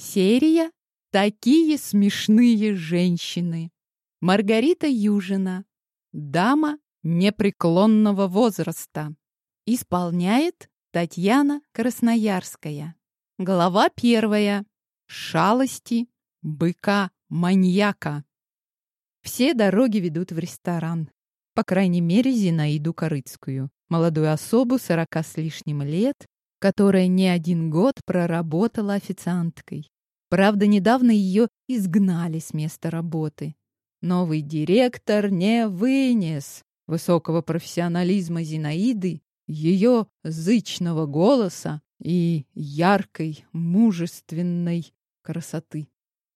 Серия «Такие смешные женщины». Маргарита Южина. Дама непреклонного возраста. Исполняет Татьяна Красноярская. Глава первая. Шалости быка-маньяка. Все дороги ведут в ресторан. По крайней мере, Зинаиду Корыцкую, молодую особу сорока с лишним лет, которая не один год проработала официанткой. Правда, недавно ее изгнали с места работы. Новый директор не вынес высокого профессионализма Зинаиды, ее зычного голоса и яркой, мужественной красоты.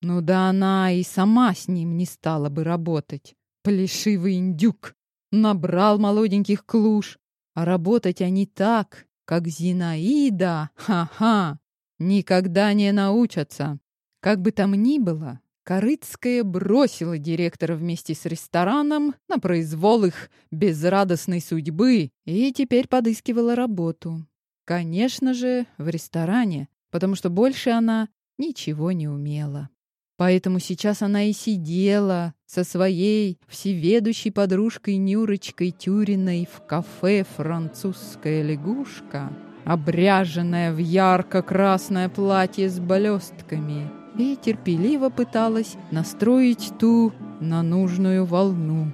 Ну да она и сама с ним не стала бы работать. Плешивый индюк набрал молоденьких клуш, а работать они так, как Зинаида, ха-ха, никогда не научатся. Как бы там ни было, Корыцкая бросила директора вместе с рестораном на произвол их безрадостной судьбы и теперь подыскивала работу. Конечно же, в ресторане, потому что больше она ничего не умела. Поэтому сейчас она и сидела со своей всеведущей подружкой Нюрочкой Тюриной в кафе «Французская лягушка», обряженная в ярко-красное платье с блестками, и терпеливо пыталась настроить ту на нужную волну.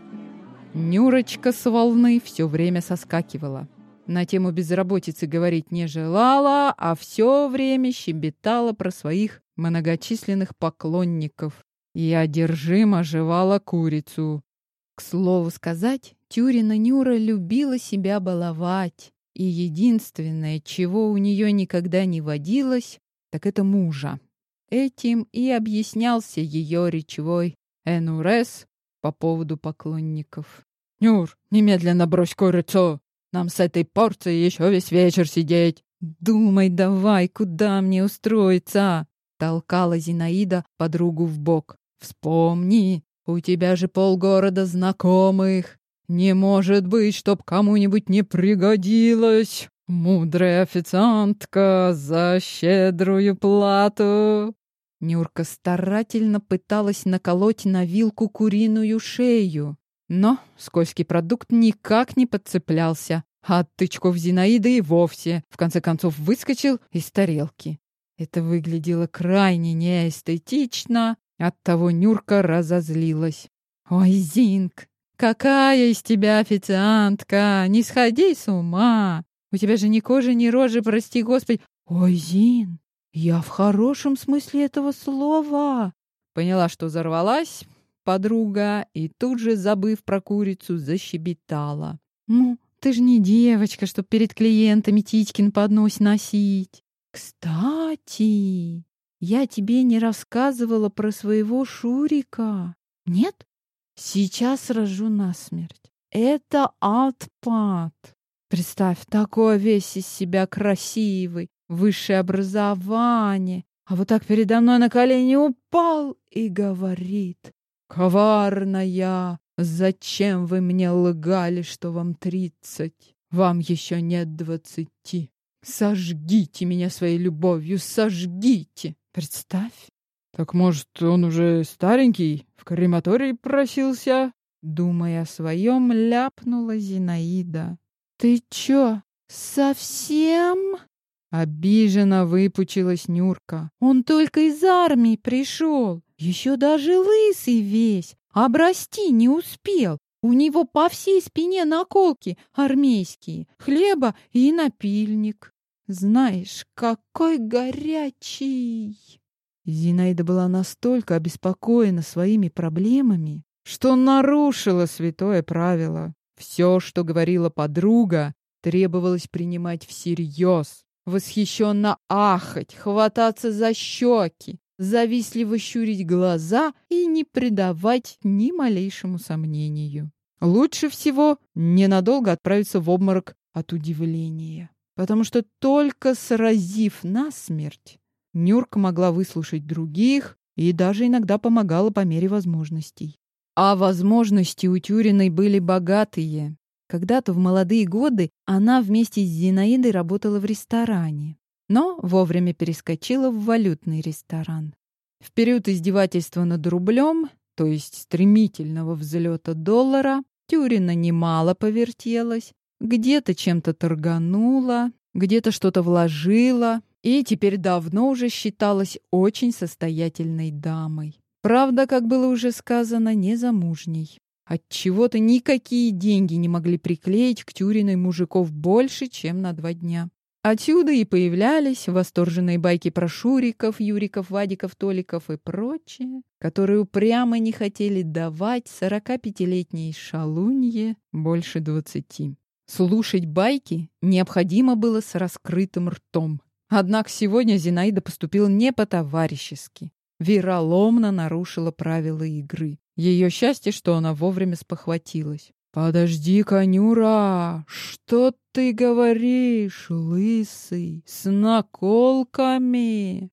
Нюрочка с волны все время соскакивала. На тему безработицы говорить не желала, а все время щебетала про своих многочисленных поклонников и одержимо жевала курицу. К слову сказать, Тюрина Нюра любила себя баловать, и единственное, чего у нее никогда не водилось, так это мужа. Этим и объяснялся ее речевой энурез по поводу поклонников. «Нюр, немедленно брось курицу! Нам с этой порцией еще весь вечер сидеть!» «Думай давай, куда мне устроиться!» Толкала Зинаида подругу в бок. Вспомни, у тебя же полгорода знакомых. Не может быть, чтоб кому-нибудь не пригодилось. Мудрая официантка за щедрую плату. Нюрка старательно пыталась наколоть на вилку куриную шею, но скользкий продукт никак не подцеплялся, а от тычков Зинаиды и вовсе, в конце концов, выскочил из тарелки. Это выглядело крайне неэстетично, оттого Нюрка разозлилась. «Ой, Зинк, какая из тебя официантка! Не сходи с ума! У тебя же ни кожи, ни рожи, прости господи! Ой, Зин, я в хорошем смысле этого слова!» Поняла, что взорвалась подруга и тут же, забыв про курицу, защебетала. «Ну, ты же не девочка, чтоб перед клиентами титьки на поднос носить. Кстати, я тебе не рассказывала про своего Шурика. Нет? Сейчас рожу насмерть. Это отпад. Представь, такой весь из себя красивый, высшее образование, а вот так передо мной на колени упал и говорит, «Коварная, зачем вы мне лгали, что вам тридцать? Вам еще нет двадцати. Сожгите меня своей любовью, сожгите. Представь. Так может, он уже старенький, в крематорий просился? Думая о своем, ляпнула Зинаида. Ты чё, совсем? Обиженно выпучилась Нюрка. Он только из армии пришел. Еще даже лысый весь. Обрасти не успел. У него по всей спине наколки армейские, хлеба и напильник. Знаешь, какой горячий!» Зинаида была настолько обеспокоена своими проблемами, что нарушила святое правило. Все, что говорила подруга, требовалось принимать всерьез, восхищенно ахать, хвататься за щеки, завистливо щурить глаза и не придавать ни малейшему сомнению. Лучше всего ненадолго отправиться в обморок от удивления, потому что только сразив насмерть, Нюрка могла выслушать других и даже иногда помогала по мере возможностей. А возможности у Тюриной были богатые. Когда-то в молодые годы она вместе с Зинаидой работала в ресторане. но вовремя перескочила в валютный ресторан. В период издевательства над рублем, то есть стремительного взлета доллара, Тюрина немало повертелась, где-то чем-то торганула, где-то что-то вложила и теперь давно уже считалась очень состоятельной дамой. Правда, как было уже сказано, незамужней. Отчего-то никакие деньги не могли приклеить к Тюриной мужиков больше, чем на два дня. Отсюда и появлялись восторженные байки про Шуриков, Юриков, Вадиков, Толиков и прочее, которые упрямо не хотели давать 45-летней шалунье больше двадцати. Слушать байки необходимо было с раскрытым ртом. Однако сегодня Зинаида поступила не по-товарищески. Вероломно нарушила правила игры. Ее счастье, что она вовремя спохватилась. «Подожди, конюра! Что ты говоришь, лысый, с наколками?»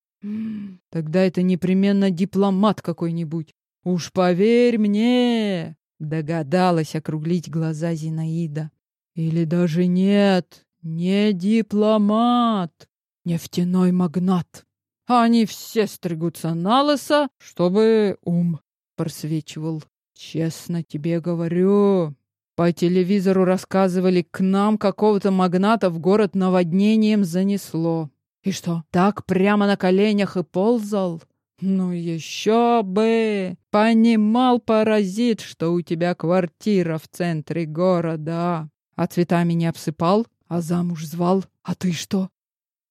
«Тогда это непременно дипломат какой-нибудь. Уж поверь мне!» Догадалась округлить глаза Зинаида. «Или даже нет, не дипломат, нефтяной магнат. Они все стригутся на лысо, чтобы ум просвечивал. Честно тебе говорю, по телевизору рассказывали, к нам какого-то магната в город наводнением занесло. И что, так прямо на коленях и ползал? Ну еще бы! Понимал паразит, что у тебя квартира в центре города. А цветами не обсыпал, а замуж звал. А ты что?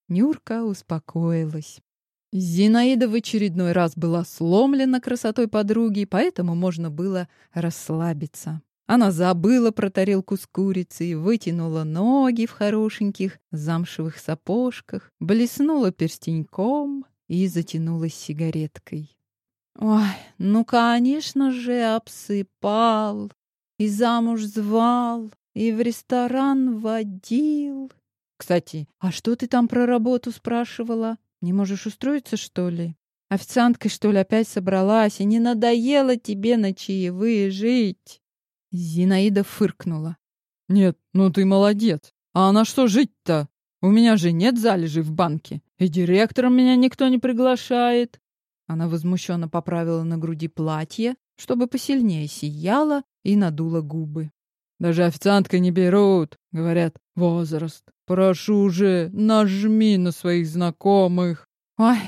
Нюрка успокоилась. Зинаида в очередной раз была сломлена красотой подруги, поэтому можно было расслабиться. Она забыла про тарелку с курицей, вытянула ноги в хорошеньких замшевых сапожках, блеснула перстеньком и затянулась сигареткой. Ой, ну, конечно же, обсыпал, и замуж звал, и в ресторан водил. Кстати, а что ты там про работу спрашивала? Не можешь устроиться, что ли? Официанткой, что ли, опять собралась, и не надоело тебе на чаевые жить? Зинаида фыркнула. «Нет, ну ты молодец. А на что жить-то? У меня же нет залежей в банке, и директором меня никто не приглашает». Она возмущенно поправила на груди платье, чтобы посильнее сияла и надула губы. «Даже официанткой не берут», — говорят, — «возраст. Прошу же, нажми на своих знакомых». «Ой,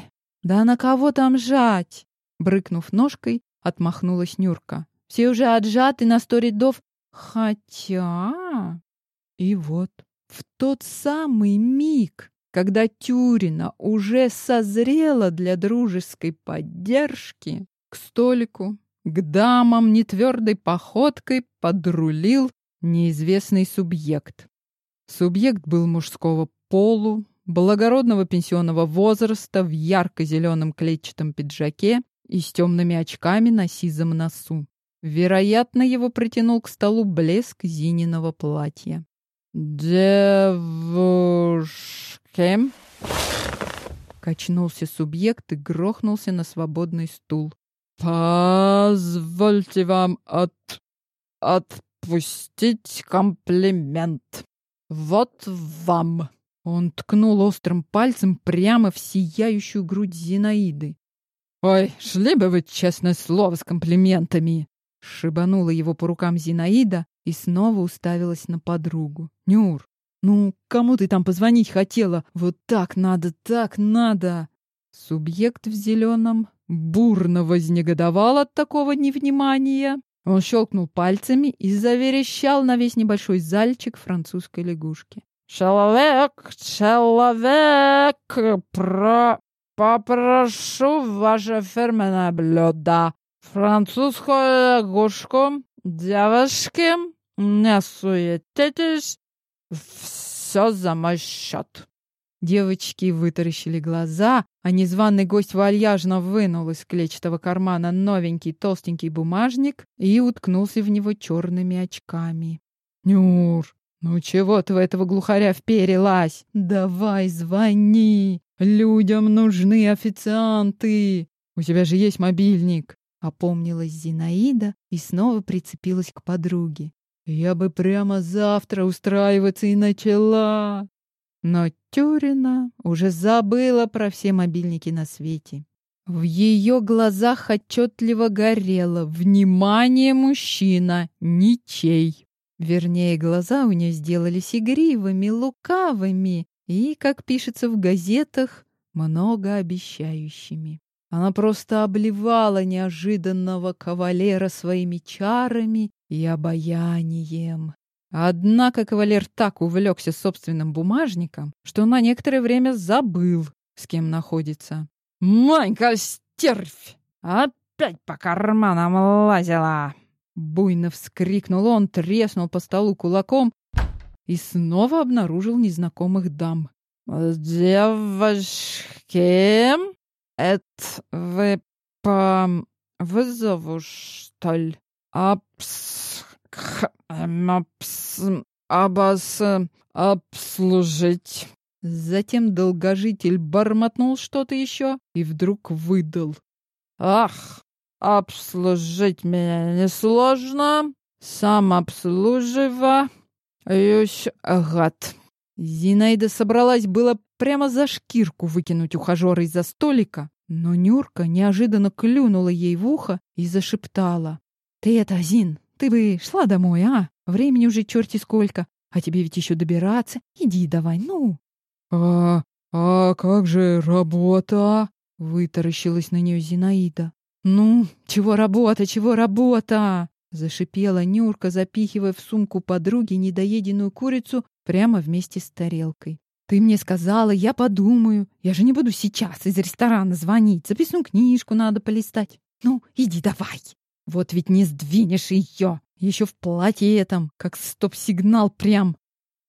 да на кого там жать?» Брыкнув ножкой, отмахнулась Нюрка. Все уже отжаты на сто рядов. Хотя... И вот, в тот самый миг, когда Тюрина уже созрела для дружеской поддержки, к столику, к дамам нетвердой походкой подрулил неизвестный субъект. Субъект был мужского полу, благородного пенсионного возраста в ярко-зеленом клетчатом пиджаке и с темными очками на сизом носу. Вероятно, его притянул к столу блеск Зининого платья. «Девушки!» Качнулся субъект и грохнулся на свободный стул. «Позвольте вам от... отпустить комплимент. Вот вам!» Он ткнул острым пальцем прямо в сияющую грудь Зинаиды. «Ой, шли бы вы, честное слово, с комплиментами!» Шибанула его по рукам Зинаида и снова уставилась на подругу. «Нюр, ну, кому ты там позвонить хотела? Вот так надо, так надо!» Субъект в зеленом бурно вознегодовал от такого невнимания. Он щелкнул пальцами и заверещал на весь небольшой зальчик французской лягушки. «Человек, человек, про... попрошу ваше фирменное блюдо французскую лягушку. Девушки, не суетитесь, все за мой счет. Девочки вытаращили глаза, а незваный гость вальяжно вынул из клетчатого кармана новенький толстенький бумажник и уткнулся в него черными очками. «Нюр, ну чего ты в этого глухаря вперилась? Давай звони! Людям нужны официанты! У тебя же есть мобильник!» Опомнилась Зинаида и снова прицепилась к подруге. «Я бы прямо завтра устраиваться и начала!» Но Тюрина уже забыла про все мобильники на свете. В ее глазах отчетливо горело «Внимание, мужчина! Ничей!» Вернее, глаза у нее сделались игривыми, лукавыми и, как пишется в газетах, многообещающими. Она просто обливала неожиданного кавалера своими чарами и обаянием. Однако кавалер так увлекся собственным бумажником, что на некоторое время забыл, с кем находится. «Манька, стервь! Опять по карманам лазила!» Буйно вскрикнул он, треснул по столу кулаком и снова обнаружил незнакомых дам. «Девочки, это вы по вызову, что ли? Апс... Апс... Абас... Обслужить». Затем долгожитель бормотнул что-то еще и вдруг выдал. «Ах, обслужить меня несложно, сам обслужива, юсь гад». Зинаида собралась было прямо за шкирку выкинуть ухажера из-за столика, но Нюрка неожиданно клюнула ей в ухо и зашептала. «Ты это, Зин, ты бы шла домой, а? Времени уже черти сколько, а тебе ведь еще добираться. Иди давай, ну!» «А, а как же работа?» — вытаращилась на нее Зинаида. «Ну, чего работа, чего работа?» — зашипела Нюрка, запихивая в сумку подруги недоеденную курицу прямо вместе с тарелкой. «Ты мне сказала, я подумаю. Я же не буду сейчас из ресторана звонить. Записную книжку надо полистать. Ну, иди давай. Вот ведь не сдвинешь ее. Еще в платье этом, как стоп-сигнал прям.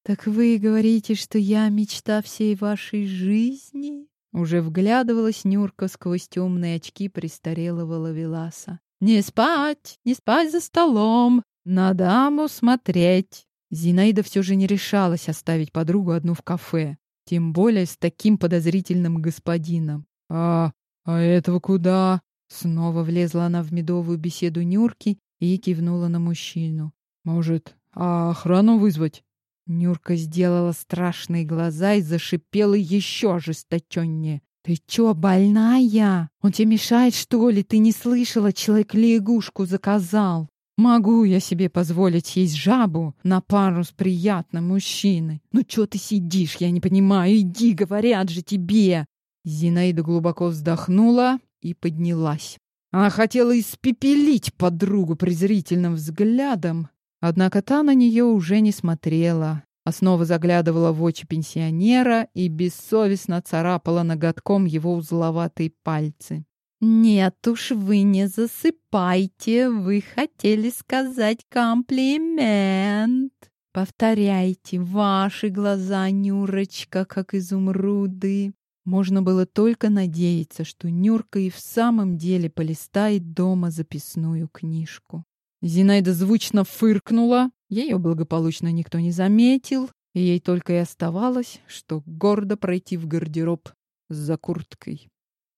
Так вы говорите, что я мечта всей вашей жизни?» Уже вглядывалась Нюрка сквозь темные очки престарелого лавеласа. «Не спать, не спать за столом, на даму смотреть. Зинаида все же не решалась оставить подругу одну в кафе, тем более с таким подозрительным господином. «А, а этого куда?» Снова влезла она в медовую беседу Нюрки и кивнула на мужчину. «Может, а охрану вызвать?» Нюрка сделала страшные глаза и зашипела еще ожесточеннее. «Ты чё, больная? Он тебе мешает, что ли? Ты не слышала, человек лягушку заказал?» Могу я себе позволить есть жабу на пару с приятным мужчиной. Ну что ты сидишь, я не понимаю, иди, говорят же тебе. Зинаида глубоко вздохнула и поднялась. Она хотела испепелить подругу презрительным взглядом, однако та на нее уже не смотрела, а снова заглядывала в очи пенсионера и бессовестно царапала ноготком его узловатые пальцы. «Нет уж, вы не засыпайте, вы хотели сказать комплимент. Повторяйте, ваши глаза, Нюрочка, как изумруды». Можно было только надеяться, что Нюрка и в самом деле полистает дома записную книжку. Зинаида звучно фыркнула, ее благополучно никто не заметил, и ей только и оставалось, что гордо пройти в гардероб за курткой.